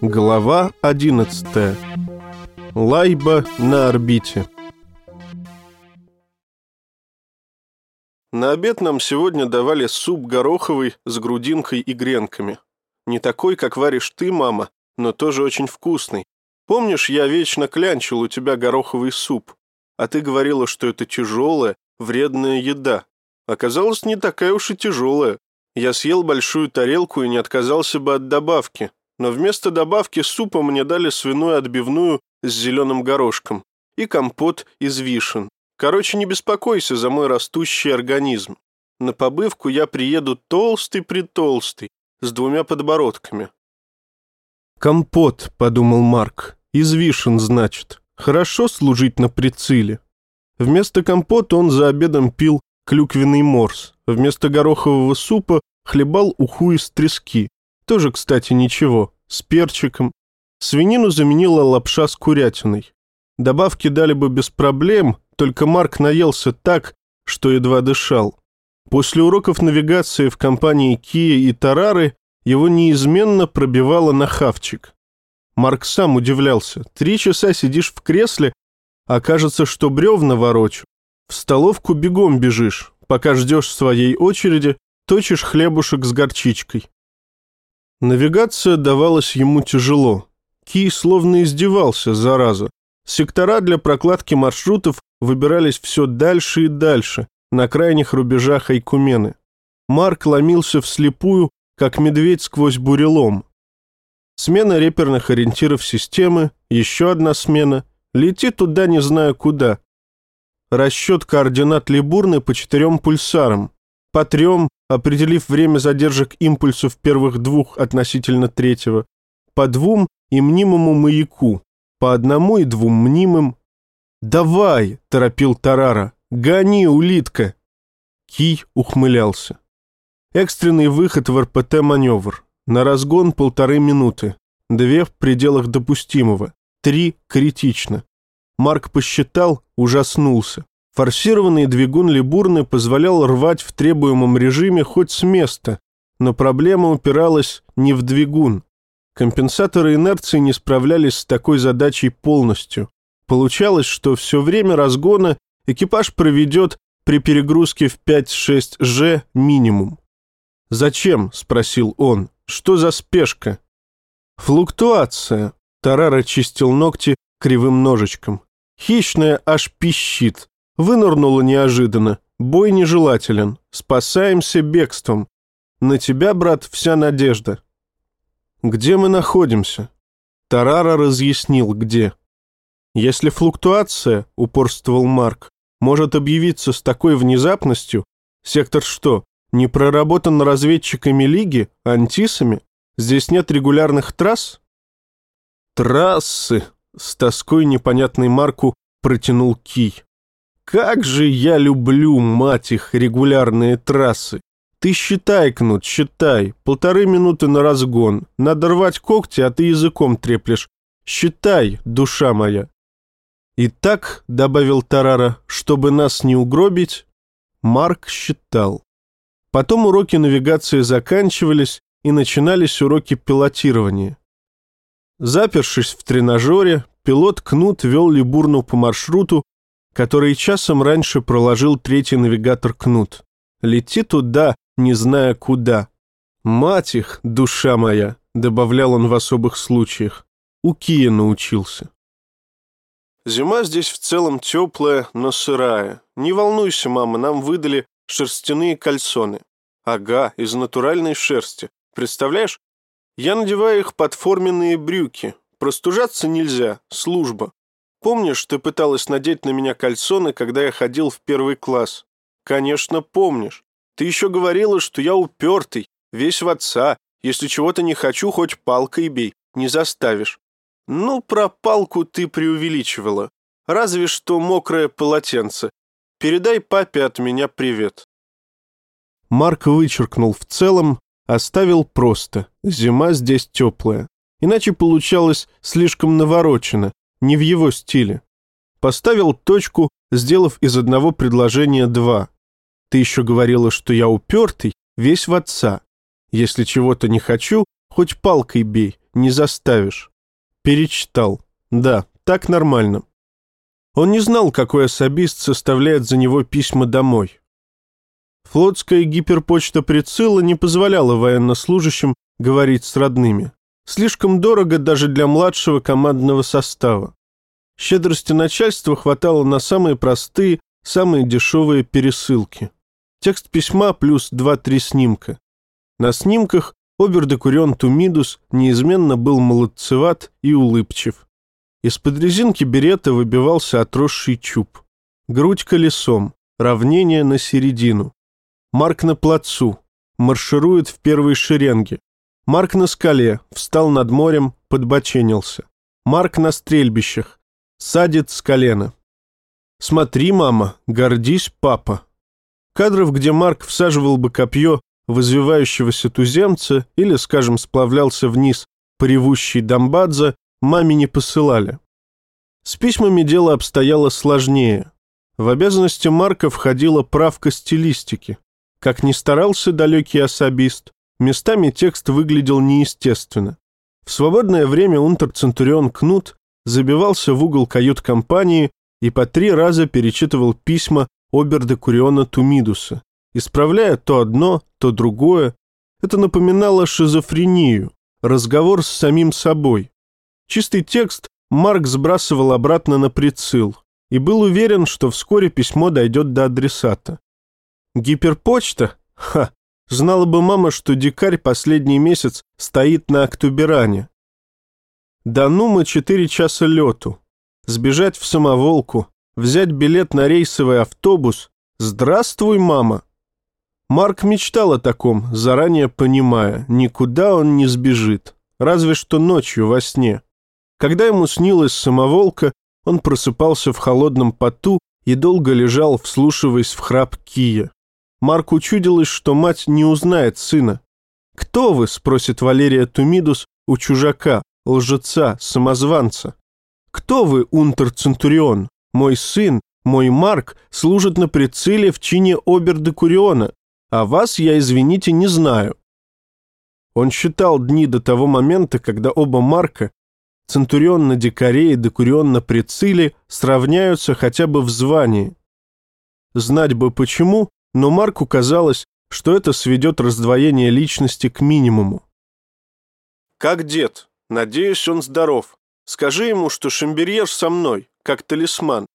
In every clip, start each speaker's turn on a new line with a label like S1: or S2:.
S1: Глава 11. Лайба на орбите. На обед нам сегодня давали суп гороховый с грудинкой и гренками. Не такой, как варишь ты, мама, но тоже очень вкусный. Помнишь, я вечно клянчил у тебя гороховый суп, а ты говорила, что это тяжелая, вредная еда. Оказалось, не такая уж и тяжелая. Я съел большую тарелку и не отказался бы от добавки, но вместо добавки супа мне дали свиную отбивную с зеленым горошком и компот из вишен. Короче, не беспокойся за мой растущий организм. На побывку я приеду толстый-притолстый, с двумя подбородками. «Компот», — подумал Марк, — «из вишен, значит. Хорошо служить на прицеле». Вместо компота он за обедом пил клюквенный морс. Вместо горохового супа хлебал уху из трески. Тоже, кстати, ничего, с перчиком. Свинину заменила лапша с курятиной. Добавки дали бы без проблем, только Марк наелся так, что едва дышал. После уроков навигации в компании Kia и Тарары его неизменно пробивало на хавчик. Марк сам удивлялся. Три часа сидишь в кресле, а кажется, что бревна ворочу. В столовку бегом бежишь, пока ждешь своей очереди, точишь хлебушек с горчичкой. Навигация давалась ему тяжело. Ки словно издевался, зараза. Сектора для прокладки маршрутов выбирались все дальше и дальше, на крайних рубежах Айкумены. Марк ломился вслепую, как медведь сквозь бурелом. Смена реперных ориентиров системы, еще одна смена. Лети туда, не знаю куда. Расчет координат Либурны по четырем пульсарам. По трем, определив время задержек импульсов первых двух относительно третьего, по двум и мнимому маяку, по одному и двум мнимым. «Давай!» – торопил Тарара. «Гони, улитка!» Кий ухмылялся. Экстренный выход в РПТ-маневр. На разгон полторы минуты. Две в пределах допустимого. Три критично. Марк посчитал, ужаснулся. Форсированный двигун Либурны позволял рвать в требуемом режиме хоть с места, но проблема упиралась не в двигун. Компенсаторы инерции не справлялись с такой задачей полностью. Получалось, что все время разгона экипаж проведет при перегрузке в 5-6 Ж минимум. «Зачем?» – спросил он. «Что за спешка?» «Флуктуация», – Тарара чистил ногти кривым ножичком. «Хищная аж пищит. Вынырнула неожиданно. Бой нежелателен. Спасаемся бегством. На тебя, брат, вся надежда. Где мы находимся? Тарара разъяснил, где. Если флуктуация, упорствовал Марк, может объявиться с такой внезапностью, сектор что, не проработан разведчиками Лиги, антисами? Здесь нет регулярных трасс? Трассы, с тоской непонятной Марку протянул Кий. Как же я люблю, мать их, регулярные трассы. Ты считай, Кнут, считай. Полторы минуты на разгон. Надо рвать когти, а ты языком треплешь. Считай, душа моя. И так, добавил Тарара, чтобы нас не угробить, Марк считал. Потом уроки навигации заканчивались, и начинались уроки пилотирования. Запершись в тренажере, пилот Кнут вел Либурну по маршруту, который часом раньше проложил третий навигатор Кнут. Лети туда, не зная куда. «Мать их, душа моя!» — добавлял он в особых случаях. У Кия научился. Зима здесь в целом теплая, но сырая. Не волнуйся, мама, нам выдали шерстяные кальсоны. Ага, из натуральной шерсти. Представляешь? Я надеваю их под форменные брюки. Простужаться нельзя, служба. Помнишь, ты пыталась надеть на меня кальсоны, когда я ходил в первый класс? Конечно, помнишь. Ты еще говорила, что я упертый, весь в отца. Если чего-то не хочу, хоть палкой бей, не заставишь. Ну, про палку ты преувеличивала. Разве что мокрое полотенце. Передай папе от меня привет. Марк вычеркнул в целом, оставил просто. Зима здесь теплая. Иначе получалось слишком наворочено не в его стиле. Поставил точку, сделав из одного предложения два. Ты еще говорила, что я упертый, весь в отца. Если чего-то не хочу, Хоть палкой бей, не заставишь. Перечитал. Да, так нормально. Он не знал, какой особист составляет за него письма домой. Флотская гиперпочта Прицила не позволяла военнослужащим говорить с родными. Слишком дорого даже для младшего командного состава. Щедрости начальства хватало на самые простые, самые дешевые пересылки. Текст письма плюс 2-3 снимка. На снимках обер-декурен Тумидус неизменно был молодцеват и улыбчив. Из-под резинки берета выбивался отросший чуб. Грудь колесом, равнение на середину. Марк на плацу, марширует в первой шеренге. Марк на скале, встал над морем, подбоченился. Марк на стрельбищах, садит с колена. «Смотри, мама, гордись, папа». Кадров, где Марк всаживал бы копье в извивающегося туземца или, скажем, сплавлялся вниз по ревущей Дамбадзе, маме не посылали. С письмами дело обстояло сложнее. В обязанности Марка входила правка стилистики. Как ни старался далекий особист, местами текст выглядел неестественно. В свободное время унтер-центурион Кнут забивался в угол кают-компании и по три раза перечитывал письма Обер-де-Куриона Тумидуса, исправляя то одно, то другое. Это напоминало шизофрению, разговор с самим собой. Чистый текст Марк сбрасывал обратно на прицел и был уверен, что вскоре письмо дойдет до адресата. Гиперпочта? Ха! Знала бы мама, что дикарь последний месяц стоит на Актуберане. До Нума четыре часа лету. Сбежать в самоволку, взять билет на рейсовый автобус. Здравствуй, мама! Марк мечтал о таком, заранее понимая, никуда он не сбежит, разве что ночью во сне. Когда ему снилась самоволка, он просыпался в холодном поту и долго лежал, вслушиваясь в храп Кия. Марку чудилось, что мать не узнает сына. «Кто вы?» – спросит Валерия Тумидус у чужака, лжеца, самозванца. «Кто вы, унтер-центурион? Мой сын, мой Марк, служит на прицеле в чине обер-декуриона, а вас я, извините, не знаю». Он считал дни до того момента, когда оба Марка, Центурион на дикаре и Декурион на прицеле, сравняются хотя бы в звании. Знать бы почему, но Марку казалось, что это сведет раздвоение личности к минимуму. «Как дед? Надеюсь, он здоров. Скажи ему, что Шамберьер со мной, как талисман.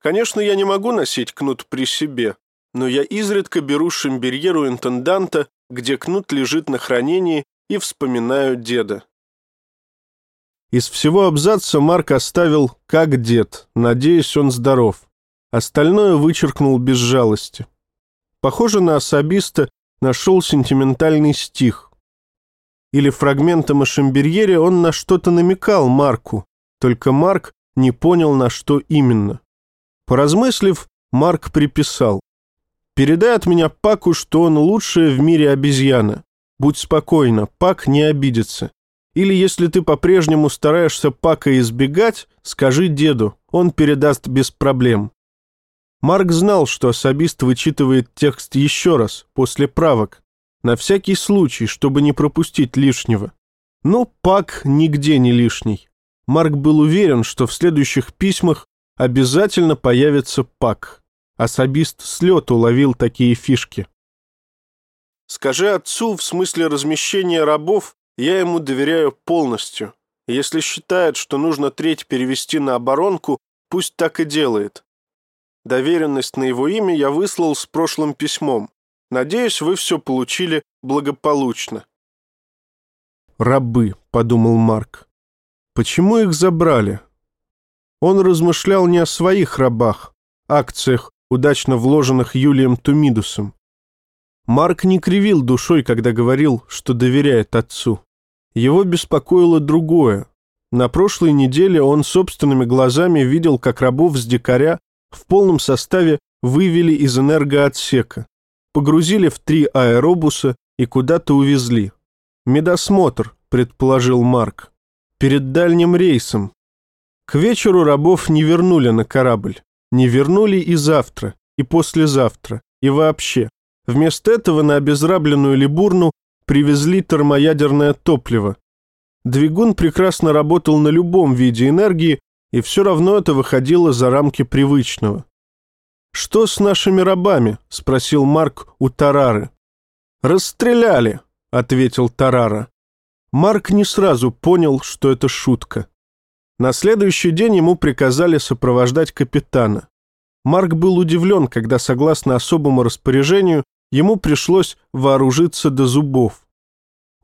S1: Конечно, я не могу носить кнут при себе, но я изредка беру Шамберьеру интенданта, где кнут лежит на хранении, и вспоминаю деда». Из всего абзаца Марк оставил «как дед», надеясь, он здоров. Остальное вычеркнул без жалости. Похоже на особиста, нашел сентиментальный стих. Или фрагментом о Шамберьере он на что-то намекал Марку, только Марк не понял, на что именно. Поразмыслив, Марк приписал. «Передай от меня Паку, что он лучшая в мире обезьяна. Будь спокойна, Пак не обидится. Или если ты по-прежнему стараешься Пака избегать, скажи деду, он передаст без проблем. Марк знал, что особист вычитывает текст еще раз, после правок, на всякий случай, чтобы не пропустить лишнего. Но Пак нигде не лишний. Марк был уверен, что в следующих письмах обязательно появится Пак. Особист с лету ловил такие фишки. «Скажи отцу, в смысле размещения рабов, я ему доверяю полностью. Если считает, что нужно треть перевести на оборонку, пусть так и делает. Доверенность на его имя я выслал с прошлым письмом. Надеюсь, вы все получили благополучно. «Рабы», — подумал Марк. «Почему их забрали?» Он размышлял не о своих рабах, акциях, удачно вложенных Юлием Тумидусом. Марк не кривил душой, когда говорил, что доверяет отцу. Его беспокоило другое. На прошлой неделе он собственными глазами видел, как рабов с дикаря в полном составе вывели из энергоотсека, погрузили в три аэробуса и куда-то увезли. «Медосмотр», — предположил Марк, — «перед дальним рейсом». К вечеру рабов не вернули на корабль. Не вернули и завтра, и послезавтра, и вообще. Вместо этого на обезрабленную Либурну привезли термоядерное топливо. Двигун прекрасно работал на любом виде энергии, и все равно это выходило за рамки привычного. «Что с нашими рабами?» — спросил Марк у Тарары. «Расстреляли», — ответил Тарара. Марк не сразу понял, что это шутка. На следующий день ему приказали сопровождать капитана. Марк был удивлен, когда, согласно особому распоряжению, ему пришлось вооружиться до зубов.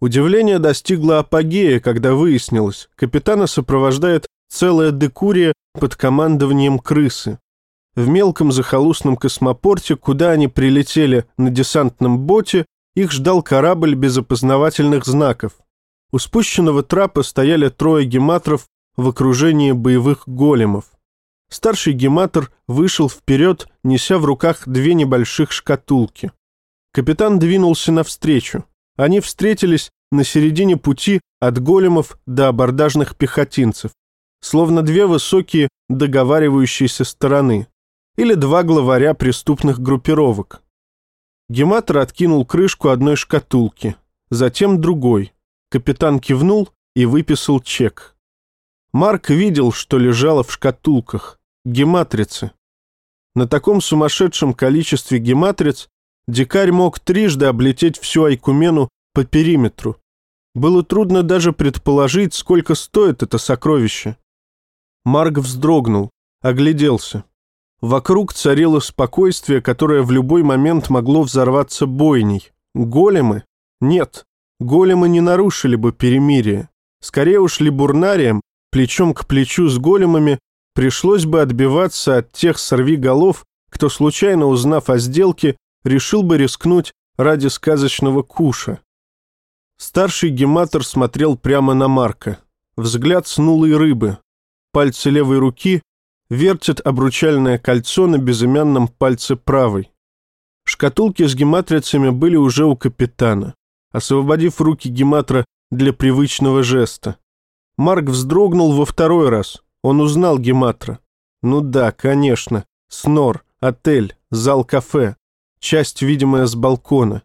S1: Удивление достигло апогея, когда выяснилось, капитана сопровождает целая декурия под командованием крысы. В мелком захолустном космопорте, куда они прилетели на десантном боте, их ждал корабль без опознавательных знаков. У спущенного трапа стояли трое гематров в окружении боевых големов. Старший гематор вышел вперед, неся в руках две небольших шкатулки. Капитан двинулся навстречу. Они встретились на середине пути от големов до абордажных пехотинцев, словно две высокие договаривающиеся стороны, или два главаря преступных группировок. Гематор откинул крышку одной шкатулки, затем другой. Капитан кивнул и выписал чек. Марк видел, что лежало в шкатулках. Гематрицы. На таком сумасшедшем количестве гематриц Дикарь мог трижды облететь всю Айкумену по периметру. Было трудно даже предположить, сколько стоит это сокровище. Марк вздрогнул, огляделся. Вокруг царило спокойствие, которое в любой момент могло взорваться бойней. Големы? Нет, големы не нарушили бы перемирие. Скорее уж либурнариям, плечом к плечу с големами, пришлось бы отбиваться от тех сорвиголов, кто, случайно узнав о сделке, решил бы рискнуть ради сказочного куша. Старший гематор смотрел прямо на Марка. Взгляд снулой рыбы. Пальцы левой руки вертят обручальное кольцо на безымянном пальце правой. Шкатулки с гематрицами были уже у капитана, освободив руки гематра для привычного жеста. Марк вздрогнул во второй раз. Он узнал гематра. Ну да, конечно. Снор, отель, зал кафе часть, видимая с балкона.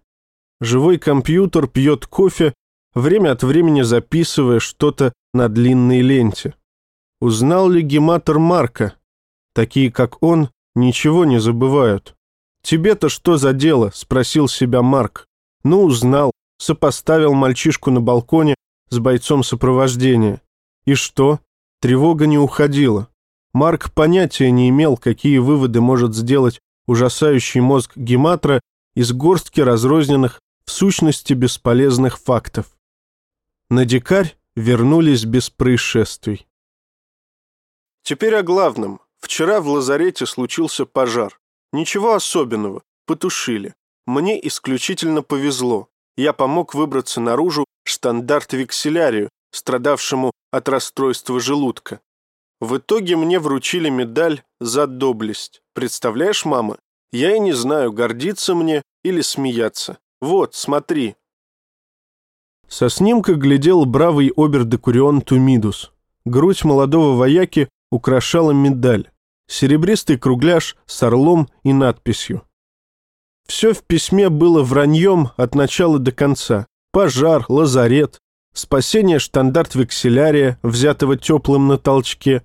S1: Живой компьютер пьет кофе, время от времени записывая что-то на длинной ленте. Узнал ли гематор Марка? Такие, как он, ничего не забывают. «Тебе-то что за дело?» – спросил себя Марк. Ну, узнал, сопоставил мальчишку на балконе с бойцом сопровождения. И что? Тревога не уходила. Марк понятия не имел, какие выводы может сделать ужасающий мозг Гематра из горстки разрозненных, в сущности бесполезных фактов. На дикарь вернулись без происшествий. Теперь о главном. Вчера в лазарете случился пожар. Ничего особенного, потушили. Мне исключительно повезло. Я помог выбраться наружу штандарт-векселярию, страдавшему от расстройства желудка. В итоге мне вручили медаль за доблесть. Представляешь, мама? Я и не знаю, гордиться мне или смеяться. Вот, смотри. Со снимка глядел бравый обер-декурион Тумидус. Грудь молодого вояки украшала медаль. Серебристый кругляш с орлом и надписью. Все в письме было враньем от начала до конца. Пожар, лазарет, спасение штандарт-векселярия, взятого теплым на толчке,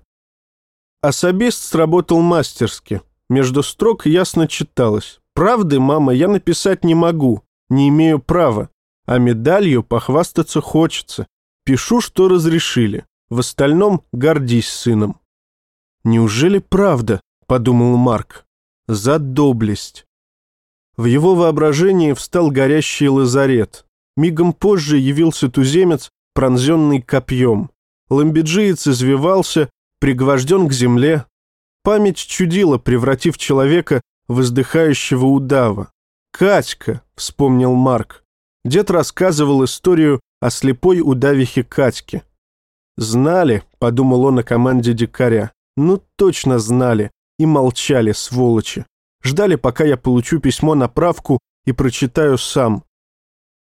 S1: Особист сработал мастерски. Между строк ясно читалось. «Правды, мама, я написать не могу, не имею права, а медалью похвастаться хочется. Пишу, что разрешили. В остальном гордись сыном». «Неужели правда?» – подумал Марк. «За доблесть». В его воображении встал горящий лазарет. Мигом позже явился туземец, пронзенный копьем. Ламбиджиец извивался, пригвожден к земле. Память чудила, превратив человека в издыхающего удава. «Катька», — вспомнил Марк. Дед рассказывал историю о слепой удавихе Катьке. «Знали», — подумал он о команде дикаря. «Ну, точно знали. И молчали, сволочи. Ждали, пока я получу письмо на правку и прочитаю сам.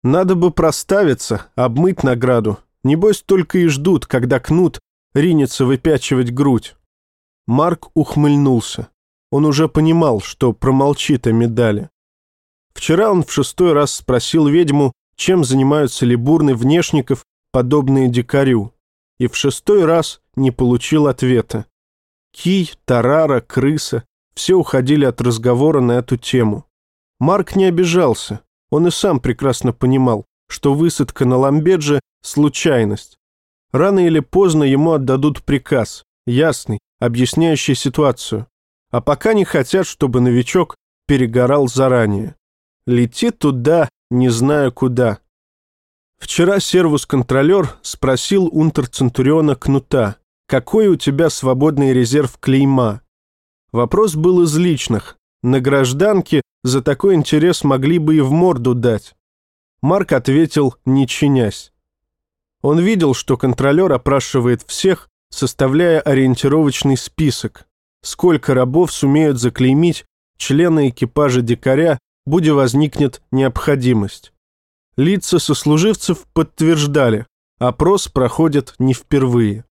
S1: Надо бы проставиться, обмыть награду. Небось, только и ждут, когда кнут ринется выпячивать грудь. Марк ухмыльнулся. Он уже понимал, что промолчит о медали. Вчера он в шестой раз спросил ведьму, чем занимаются либурны внешников, подобные дикарю. И в шестой раз не получил ответа. Кий, Тарара, крыса – все уходили от разговора на эту тему. Марк не обижался. Он и сам прекрасно понимал, что высадка на Ламбедже – случайность. Рано или поздно ему отдадут приказ, ясный, объясняющий ситуацию. А пока не хотят, чтобы новичок перегорал заранее. Лети туда, не зная куда. Вчера сервус-контролер спросил унтер-центуриона Кнута, какой у тебя свободный резерв клейма. Вопрос был из личных. На гражданке за такой интерес могли бы и в морду дать. Марк ответил, не чинясь. Он видел, что контролер опрашивает всех, составляя ориентировочный список. Сколько рабов сумеют заклеймить члены экипажа дикаря, будь возникнет необходимость. Лица сослуживцев подтверждали, опрос проходит не впервые.